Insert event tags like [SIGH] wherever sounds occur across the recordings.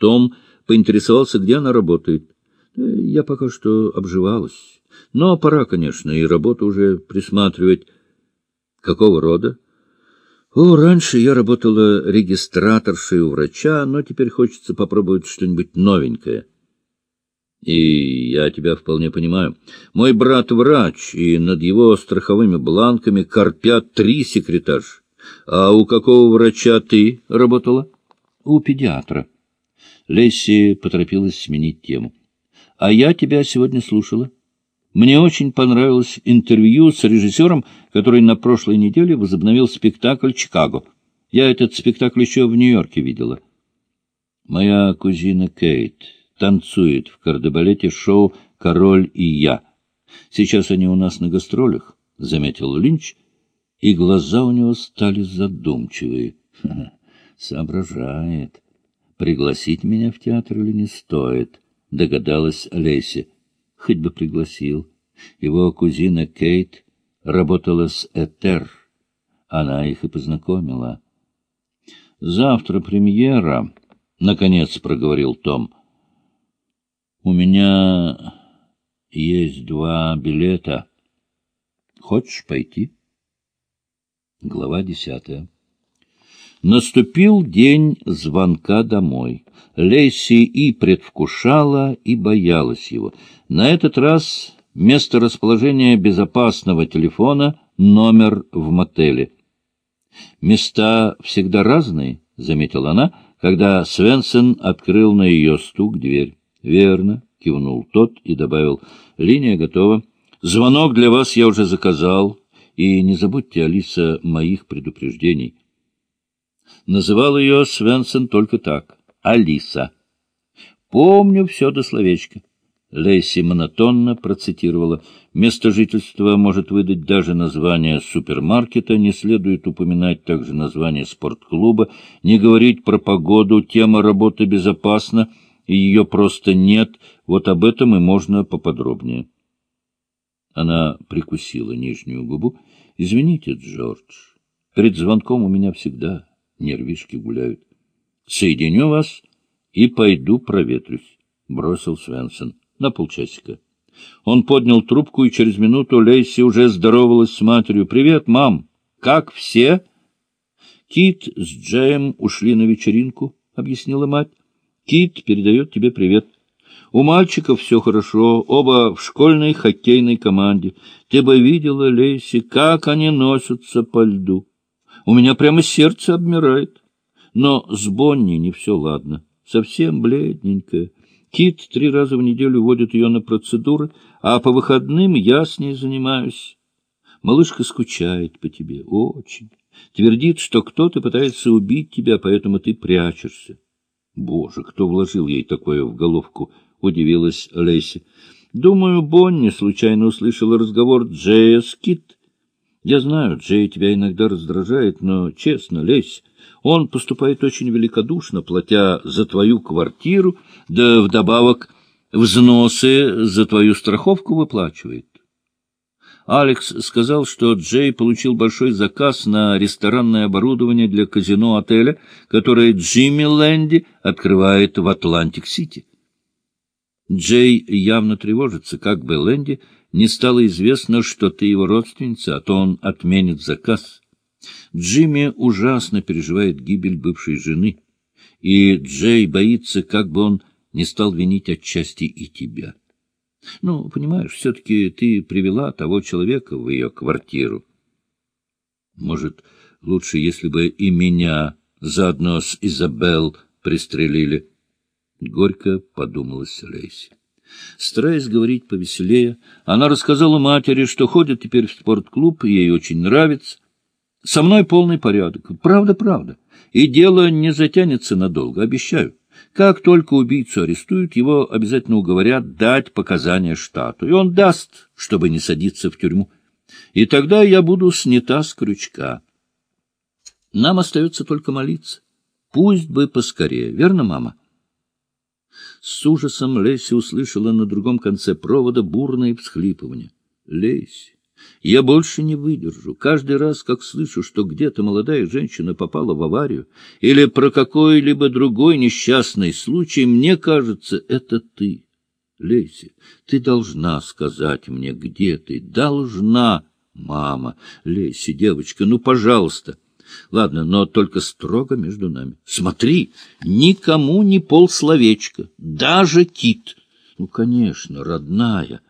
Том поинтересовался, где она работает. «Э, я пока что обживалась. Но пора, конечно, и работу уже присматривать. Какого рода? О, раньше я работала регистраторшей у врача, но теперь хочется попробовать что-нибудь новенькое. И я тебя вполне понимаю. Мой брат врач, и над его страховыми бланками корпят три секретарш. А у какого врача ты работала? У педиатра. Лесси поторопилась сменить тему. А я тебя сегодня слушала. Мне очень понравилось интервью с режиссером, который на прошлой неделе возобновил спектакль «Чикаго». Я этот спектакль еще в Нью-Йорке видела. Моя кузина Кейт танцует в кардебалете шоу «Король и я». Сейчас они у нас на гастролях, — заметил Линч, и глаза у него стали задумчивые. [LAUGHS] соображает, пригласить меня в театр или не стоит, — догадалась Леся хоть бы пригласил. Его кузина Кейт работала с Этер. Она их и познакомила. «Завтра премьера», — наконец проговорил Том. «У меня есть два билета. Хочешь пойти?» Глава десятая. Наступил день звонка домой. Лейси и предвкушала, и боялась его. На этот раз место расположения безопасного телефона — номер в мотеле. «Места всегда разные», — заметила она, когда Свенсон открыл на ее стук дверь. «Верно», — кивнул тот и добавил, — «линия готова. Звонок для вас я уже заказал, и не забудьте, Алиса, моих предупреждений». Называл ее Свенсон только так — Алиса. «Помню все до словечка». Лейси монотонно процитировала. «Место жительства может выдать даже название супермаркета, не следует упоминать также название спортклуба, не говорить про погоду, тема работы безопасна, и ее просто нет, вот об этом и можно поподробнее». Она прикусила нижнюю губу. «Извините, Джордж, перед звонком у меня всегда нервишки гуляют. — Соединю вас и пойду проветрюсь, — бросил Свенсон на полчасика. Он поднял трубку, и через минуту Лейси уже здоровалась с матерью. — Привет, мам! Как все? — Кит с Джеем ушли на вечеринку, — объяснила мать. — Кит передает тебе привет. У мальчиков все хорошо, оба в школьной хоккейной команде. Ты бы видела, Лейси, как они носятся по льду. У меня прямо сердце обмирает. Но с Бонни не все ладно. Совсем бледненькая. Кит три раза в неделю водит ее на процедуры, а по выходным я с ней занимаюсь. Малышка скучает по тебе, очень. Твердит, что кто-то пытается убить тебя, поэтому ты прячешься. Боже, кто вложил ей такое в головку? — удивилась Лейси. Думаю, Бонни случайно услышала разговор Джея с Кит я знаю, Джей тебя иногда раздражает, но, честно, лезь. Он поступает очень великодушно, платя за твою квартиру, да вдобавок взносы за твою страховку выплачивает. Алекс сказал, что Джей получил большой заказ на ресторанное оборудование для казино отеля, которое Джимми Лэнди открывает в Атлантик-Сити. Джей явно тревожится, как бы Лэнди не стало известно, что ты его родственница, а то он отменит заказ. Джимми ужасно переживает гибель бывшей жены, и Джей боится, как бы он не стал винить отчасти и тебя. Ну, понимаешь, все-таки ты привела того человека в ее квартиру. Может, лучше, если бы и меня заодно с Изабел пристрелили? Горько подумалась Лейси. Стараясь говорить повеселее, она рассказала матери, что ходит теперь в спортклуб, ей очень нравится. Со мной полный порядок. Правда, правда. И дело не затянется надолго, обещаю. Как только убийцу арестуют, его обязательно уговорят дать показания штату. И он даст, чтобы не садиться в тюрьму. И тогда я буду снята с крючка. Нам остается только молиться. Пусть бы поскорее. Верно, мама? С ужасом Леси услышала на другом конце провода бурное всхлипывание. — Леси, Я больше не выдержу. Каждый раз, как слышу, что где-то молодая женщина попала в аварию или про какой-либо другой несчастный случай, мне кажется, это ты. Лейси, ты должна сказать мне, где ты. Должна, мама. Лейси, девочка, ну, пожалуйста. Ладно, но только строго между нами. Смотри, никому не полсловечка, даже Кит. Ну, конечно, родная.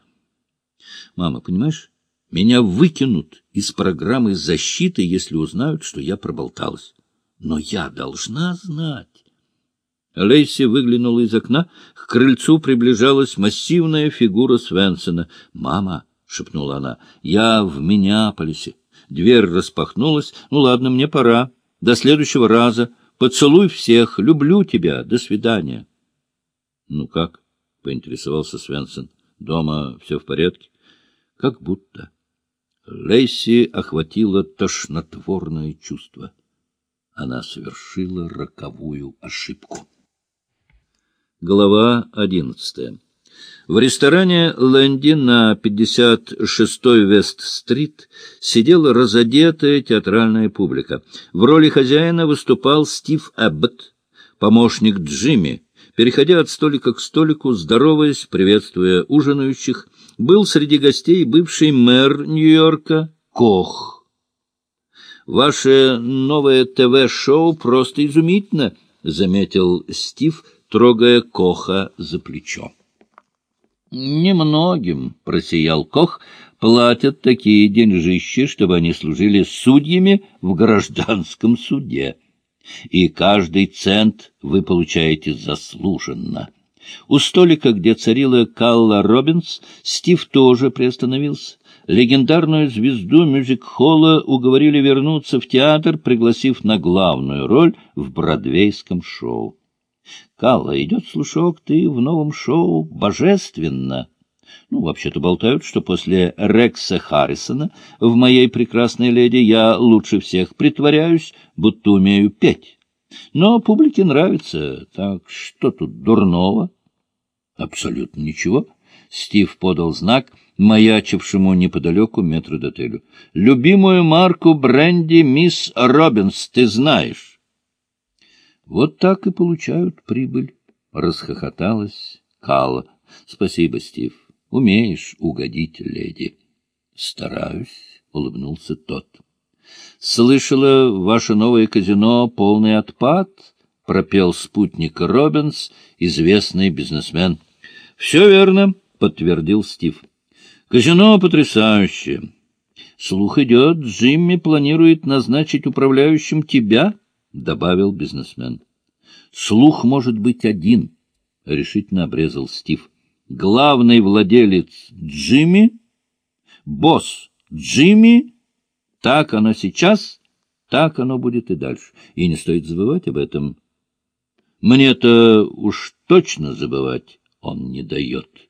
Мама, понимаешь, меня выкинут из программы защиты, если узнают, что я проболталась. Но я должна знать. Лейси выглянула из окна. К крыльцу приближалась массивная фигура Свенсона. «Мама!» — шепнула она. «Я в Миннеаполисе. Дверь распахнулась. Ну ладно, мне пора. До следующего раза. Поцелуй всех. Люблю тебя. До свидания. Ну как? — поинтересовался Свенсон. Дома все в порядке? Как будто. Лейси охватило тошнотворное чувство. Она совершила роковую ошибку. Глава одиннадцатая в ресторане «Лэнди» на 56-й Вест-стрит сидела разодетая театральная публика. В роли хозяина выступал Стив Эббот, помощник Джимми. Переходя от столика к столику, здороваясь, приветствуя ужинающих, был среди гостей бывший мэр Нью-Йорка Кох. «Ваше новое ТВ-шоу просто изумительно», — заметил Стив, трогая Коха за плечо. Немногим, — просиял Кох, — платят такие деньжищи, чтобы они служили судьями в гражданском суде. И каждый цент вы получаете заслуженно. У столика, где царила Калла Робинс, Стив тоже приостановился. Легендарную звезду мюзик-холла уговорили вернуться в театр, пригласив на главную роль в бродвейском шоу. Калла, идет слушок, ты в новом шоу божественно. Ну, вообще-то болтают, что после Рекса Харрисона в «Моей прекрасной леди» я лучше всех притворяюсь, будто умею петь. Но публике нравится, так что тут дурного? Абсолютно ничего. Стив подал знак маячившему неподалеку метродотелю. «Любимую марку бренди мисс Робинс ты знаешь». Вот так и получают прибыль, — расхохоталась Калла. — Спасибо, Стив. Умеешь угодить леди. — Стараюсь, — улыбнулся тот. — Слышала, ваше новое казино — полный отпад, — пропел спутник Робинс, известный бизнесмен. — Все верно, — подтвердил Стив. — Казино потрясающее. Слух идет, Джимми планирует назначить управляющим тебя, —— добавил бизнесмен. — Слух может быть один, — решительно обрезал Стив. — Главный владелец Джимми, босс Джимми, так оно сейчас, так оно будет и дальше. И не стоит забывать об этом. Мне-то уж точно забывать он не дает.